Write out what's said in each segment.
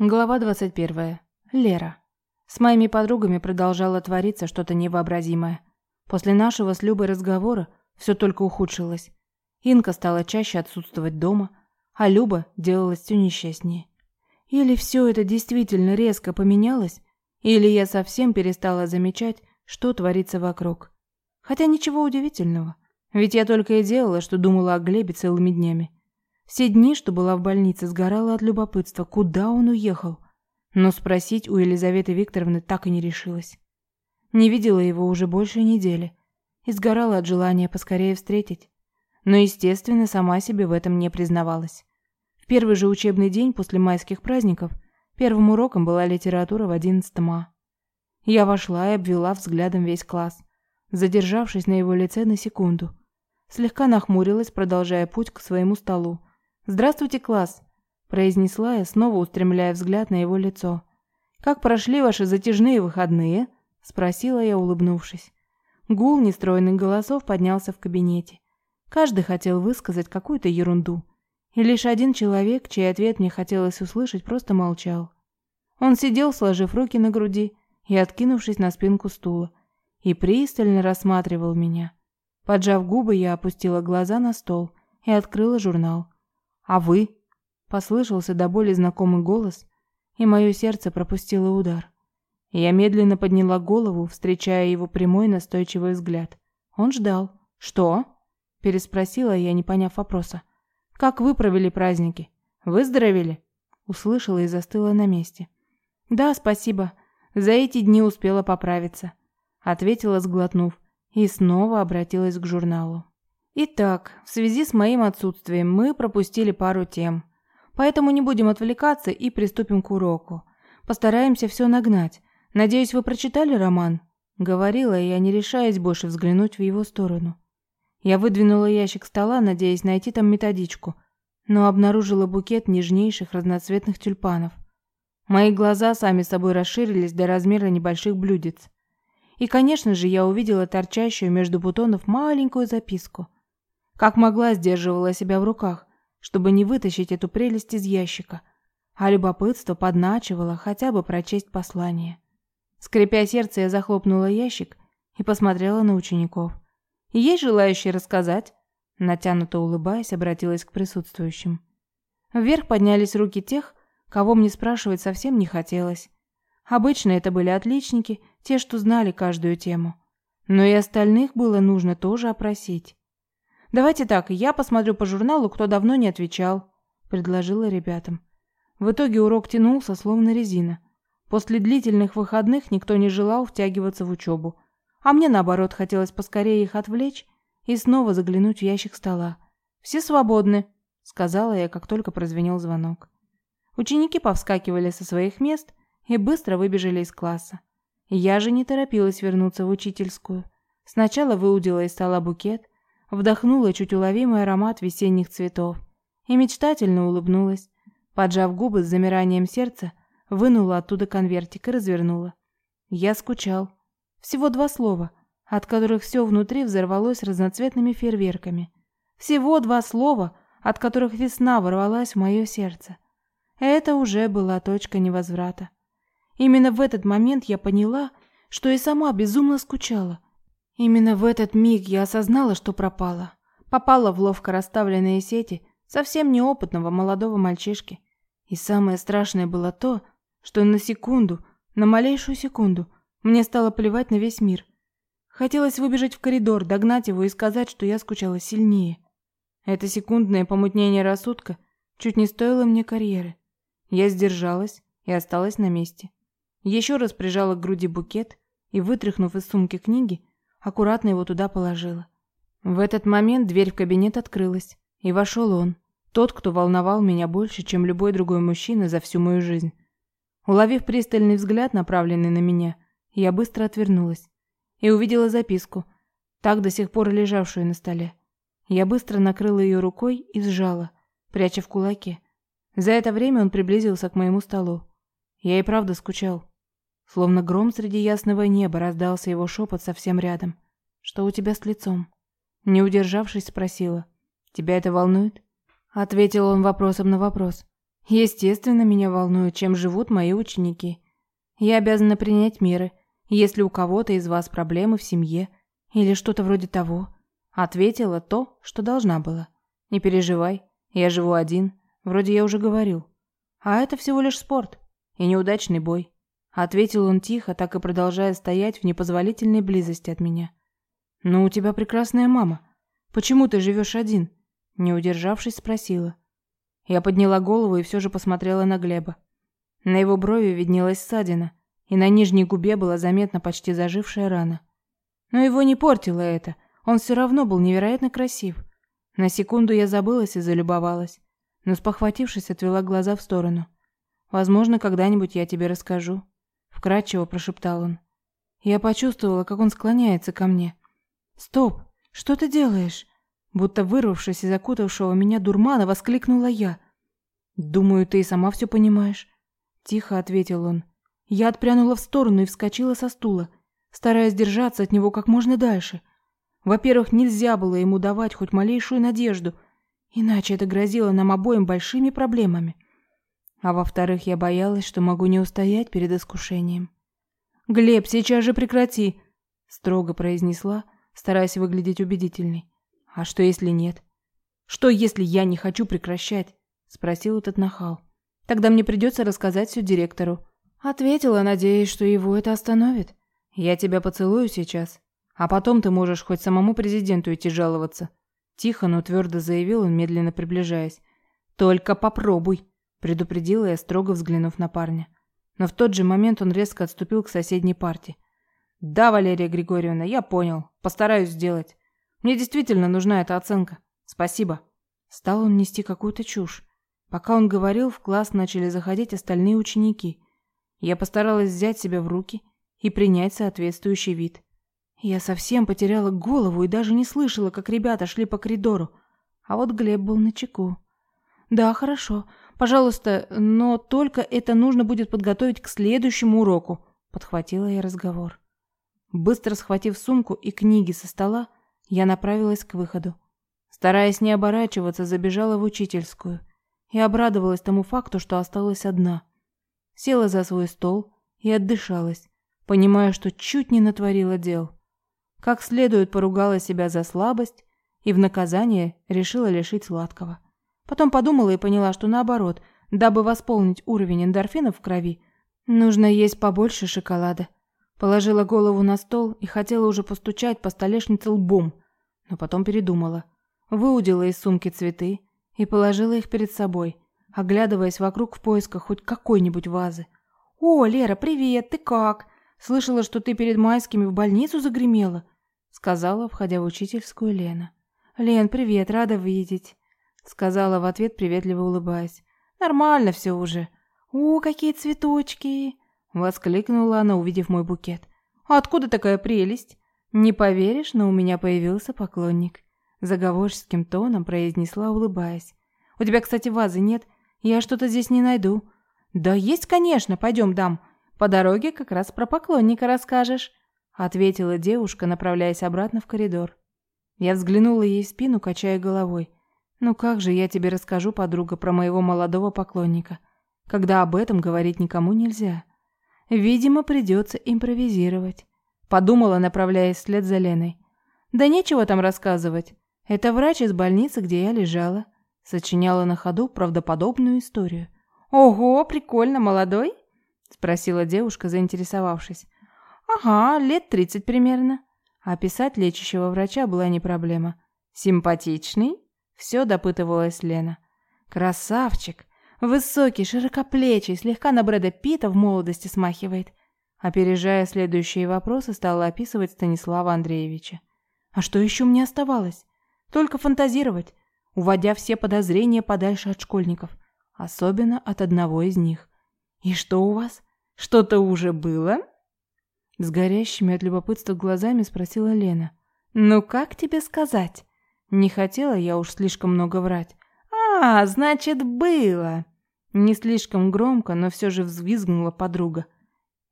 Глава 21. Лера. С моими подругами продолжало твориться что-то невообразимое. После нашего с Любой разговора все только ухудшилось. Инка стала чаще отсутствовать дома, а Люба делалась все несчастнее. Или все это действительно резко поменялось, или я совсем перестала замечать, что творится вокруг. Хотя ничего удивительного, ведь я только и делала, что думала о Глебе целыми днями. Все дни, что была в больнице, сгорала от любопытства, куда он уехал. Но спросить у Елизаветы Викторовны так и не решилась. Не видела его уже больше недели и сгорала от желания поскорее встретить. Но, естественно, сама себе в этом не признавалась. В первый же учебный день после майских праздников первым уроком была литература в 11 А. Я вошла и обвела взглядом весь класс, задержавшись на его лице на секунду. Слегка нахмурилась, продолжая путь к своему столу, «Здравствуйте, класс!» – произнесла я, снова устремляя взгляд на его лицо. «Как прошли ваши затяжные выходные?» – спросила я, улыбнувшись. Гул нестроенных голосов поднялся в кабинете. Каждый хотел высказать какую-то ерунду. И лишь один человек, чей ответ мне хотелось услышать, просто молчал. Он сидел, сложив руки на груди и откинувшись на спинку стула, и пристально рассматривал меня. Поджав губы, я опустила глаза на стол и открыла журнал. «А вы?» – послышался до боли знакомый голос, и мое сердце пропустило удар. Я медленно подняла голову, встречая его прямой настойчивый взгляд. Он ждал. «Что?» – переспросила я, не поняв вопроса. «Как вы провели праздники? Выздоровели?» Услышала и застыла на месте. «Да, спасибо. За эти дни успела поправиться», – ответила, сглотнув, и снова обратилась к журналу. Итак, в связи с моим отсутствием мы пропустили пару тем. Поэтому не будем отвлекаться и приступим к уроку. Постараемся все нагнать. Надеюсь, вы прочитали роман? Говорила я, не решаясь больше взглянуть в его сторону. Я выдвинула ящик стола, надеясь найти там методичку, но обнаружила букет нежнейших разноцветных тюльпанов. Мои глаза сами собой расширились до размера небольших блюдец. И, конечно же, я увидела торчащую между бутонов маленькую записку – как могла, сдерживала себя в руках, чтобы не вытащить эту прелесть из ящика, а любопытство подначивало хотя бы прочесть послание. Скрипя сердце, я захлопнула ящик и посмотрела на учеников. «Есть желающие рассказать?» Натянуто улыбаясь, обратилась к присутствующим. Вверх поднялись руки тех, кого мне спрашивать совсем не хотелось. Обычно это были отличники, те, что знали каждую тему. Но и остальных было нужно тоже опросить. «Давайте так, я посмотрю по журналу, кто давно не отвечал», – предложила ребятам. В итоге урок тянулся, словно резина. После длительных выходных никто не желал втягиваться в учебу. А мне, наоборот, хотелось поскорее их отвлечь и снова заглянуть в ящик стола. «Все свободны», – сказала я, как только прозвенел звонок. Ученики повскакивали со своих мест и быстро выбежали из класса. Я же не торопилась вернуться в учительскую. Сначала выудила из стола букет – вдохнула чуть уловимый аромат весенних цветов и мечтательно улыбнулась. Поджав губы с замиранием сердца, вынула оттуда конвертик и развернула. Я скучал. Всего два слова, от которых все внутри взорвалось разноцветными фейерверками. Всего два слова, от которых весна ворвалась в мое сердце. Это уже была точка невозврата. Именно в этот момент я поняла, что и сама безумно скучала – Именно в этот миг я осознала, что пропала. Попала в ловко расставленные сети совсем неопытного молодого мальчишки. И самое страшное было то, что на секунду, на малейшую секунду, мне стало плевать на весь мир. Хотелось выбежать в коридор, догнать его и сказать, что я скучала сильнее. Это секундное помутнение рассудка чуть не стоило мне карьеры. Я сдержалась и осталась на месте. Еще раз прижала к груди букет и, вытряхнув из сумки книги, аккуратно его туда положила. В этот момент дверь в кабинет открылась, и вошел он, тот, кто волновал меня больше, чем любой другой мужчина за всю мою жизнь. Уловив пристальный взгляд, направленный на меня, я быстро отвернулась и увидела записку, так до сих пор лежавшую на столе. Я быстро накрыла ее рукой и сжала, пряча в кулаке. За это время он приблизился к моему столу. Я и правда скучал. Словно гром среди ясного неба раздался его шепот совсем рядом. «Что у тебя с лицом?» Не удержавшись, спросила. «Тебя это волнует?» Ответил он вопросом на вопрос. Естественно, меня волнует, чем живут мои ученики. Я обязана принять меры, если у кого-то из вас проблемы в семье или что-то вроде того. Ответила то, что должна была. Не переживай, я живу один, вроде я уже говорил. А это всего лишь спорт и неудачный бой. Ответил он тихо, так и продолжая стоять в непозволительной близости от меня. «Но у тебя прекрасная мама. Почему ты живешь один?» Не удержавшись, спросила. Я подняла голову и все же посмотрела на Глеба. На его брови виднелась ссадина, и на нижней губе была заметна почти зажившая рана. Но его не портило это, он все равно был невероятно красив. На секунду я забылась и залюбовалась, но спохватившись, отвела глаза в сторону. «Возможно, когда-нибудь я тебе расскажу», — вкратчиво прошептал он. Я почувствовала, как он склоняется ко мне. «Стоп! Что ты делаешь?» Будто вырвавшись из окутавшего меня дурмана, воскликнула я. «Думаю, ты и сама все понимаешь», — тихо ответил он. Я отпрянула в сторону и вскочила со стула, стараясь держаться от него как можно дальше. Во-первых, нельзя было ему давать хоть малейшую надежду, иначе это грозило нам обоим большими проблемами. А во-вторых, я боялась, что могу не устоять перед искушением. «Глеб, сейчас же прекрати!» — строго произнесла, стараясь выглядеть убедительной. «А что, если нет?» «Что, если я не хочу прекращать?» — спросил этот нахал. «Тогда мне придется рассказать все директору». Ответила, надеясь, что его это остановит. «Я тебя поцелую сейчас, а потом ты можешь хоть самому президенту идти жаловаться». Тихо, но твердо заявил он, медленно приближаясь. «Только попробуй», — предупредила я, строго взглянув на парня. Но в тот же момент он резко отступил к соседней парте. «Да, Валерия Григорьевна, я понял. Постараюсь сделать. Мне действительно нужна эта оценка. Спасибо. Стал он нести какую-то чушь. Пока он говорил, в класс начали заходить остальные ученики. Я постаралась взять себя в руки и принять соответствующий вид. Я совсем потеряла голову и даже не слышала, как ребята шли по коридору. А вот Глеб был на чеку. Да, хорошо. Пожалуйста, но только это нужно будет подготовить к следующему уроку, подхватила я разговор. Быстро схватив сумку и книги со стола, я направилась к выходу. Стараясь не оборачиваться, забежала в учительскую и обрадовалась тому факту, что осталась одна. Села за свой стол и отдышалась, понимая, что чуть не натворила дел. Как следует поругала себя за слабость и в наказание решила лишить сладкого. Потом подумала и поняла, что наоборот, дабы восполнить уровень эндорфинов в крови, нужно есть побольше шоколада. Положила голову на стол и хотела уже постучать по столешнице лбом, но потом передумала. Выудила из сумки цветы и положила их перед собой, оглядываясь вокруг в поисках хоть какой-нибудь вазы. «О, Лера, привет, ты как? Слышала, что ты перед майскими в больницу загремела», сказала, входя в учительскую Лена. «Лен, привет, рада видеть», сказала в ответ, приветливо улыбаясь. «Нормально все уже». «О, какие цветочки!» Воскликнула она, увидев мой букет. «Откуда такая прелесть?» «Не поверишь, но у меня появился поклонник», заговорческим тоном произнесла, улыбаясь. «У тебя, кстати, вазы нет? Я что-то здесь не найду». «Да есть, конечно, пойдем дам. По дороге как раз про поклонника расскажешь», ответила девушка, направляясь обратно в коридор. Я взглянула ей в спину, качая головой. «Ну как же я тебе расскажу, подруга, про моего молодого поклонника, когда об этом говорить никому нельзя?» Видимо, придется импровизировать. Подумала, направляясь вслед за Леной. Да нечего там рассказывать. Это врач из больницы, где я лежала. Сочиняла на ходу правдоподобную историю. Ого, прикольно, молодой? Спросила девушка, заинтересовавшись. Ага, лет тридцать примерно. Описать лечащего врача была не проблема. Симпатичный? Все допытывалась Лена. Красавчик. Высокий, широкоплечий, слегка на Брэда Питта в молодости смахивает. Опережая следующие вопросы, стала описывать Станислава Андреевича. А что еще мне оставалось? Только фантазировать, уводя все подозрения подальше от школьников, особенно от одного из них. «И что у вас? Что-то уже было?» С горящими от любопытства глазами спросила Лена. «Ну как тебе сказать?» Не хотела я уж слишком много врать. «А, значит, было!» Не слишком громко, но все же взвизгнула подруга.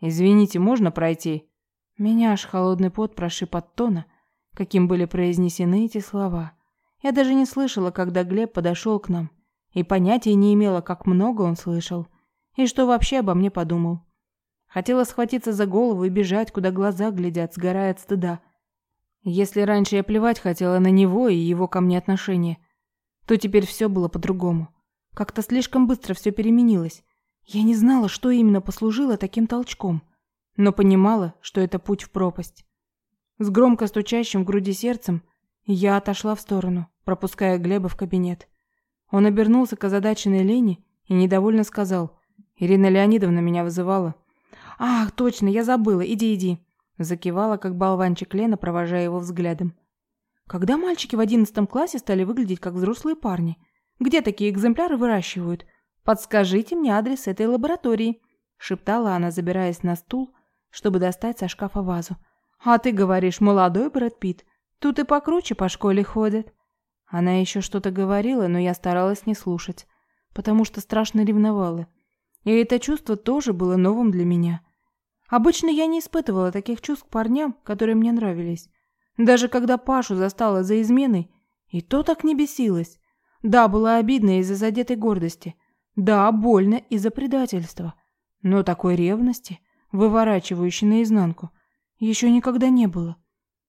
«Извините, можно пройти?» Меня аж холодный пот прошиб от тона, каким были произнесены эти слова. Я даже не слышала, когда Глеб подошел к нам и понятия не имела, как много он слышал, и что вообще обо мне подумал. Хотела схватиться за голову и бежать, куда глаза глядят, сгорая от стыда. Если раньше я плевать хотела на него и его ко мне отношения, то теперь все было по-другому. Как-то слишком быстро все переменилось. Я не знала, что именно послужило таким толчком, но понимала, что это путь в пропасть. С громко стучащим в груди сердцем я отошла в сторону, пропуская Глеба в кабинет. Он обернулся к озадаченной Лене и недовольно сказал: "Ирина Леонидовна меня вызывала". "Ах, точно, я забыла. Иди, иди", закивала как болванчик Лена, провожая его взглядом. Когда мальчики в одиннадцатом классе стали выглядеть как взрослые парни? Где такие экземпляры выращивают? Подскажите мне адрес этой лаборатории, шептала она, забираясь на стул, чтобы достать со шкафа вазу. А ты говоришь, молодой Брэд Питт. Тут и покруче по школе ходят. Она еще что-то говорила, но я старалась не слушать, потому что страшно ревновала. И это чувство тоже было новым для меня. Обычно я не испытывала таких чувств к парням, которые мне нравились. Даже когда Пашу застала за изменой, и то так не бесилась. Да, было обидно из-за задетой гордости. Да, больно из-за предательства. Но такой ревности, выворачивающей наизнанку, еще никогда не было.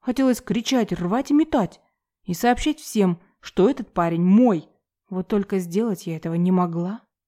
Хотелось кричать, рвать и метать. И сообщить всем, что этот парень мой. Вот только сделать я этого не могла.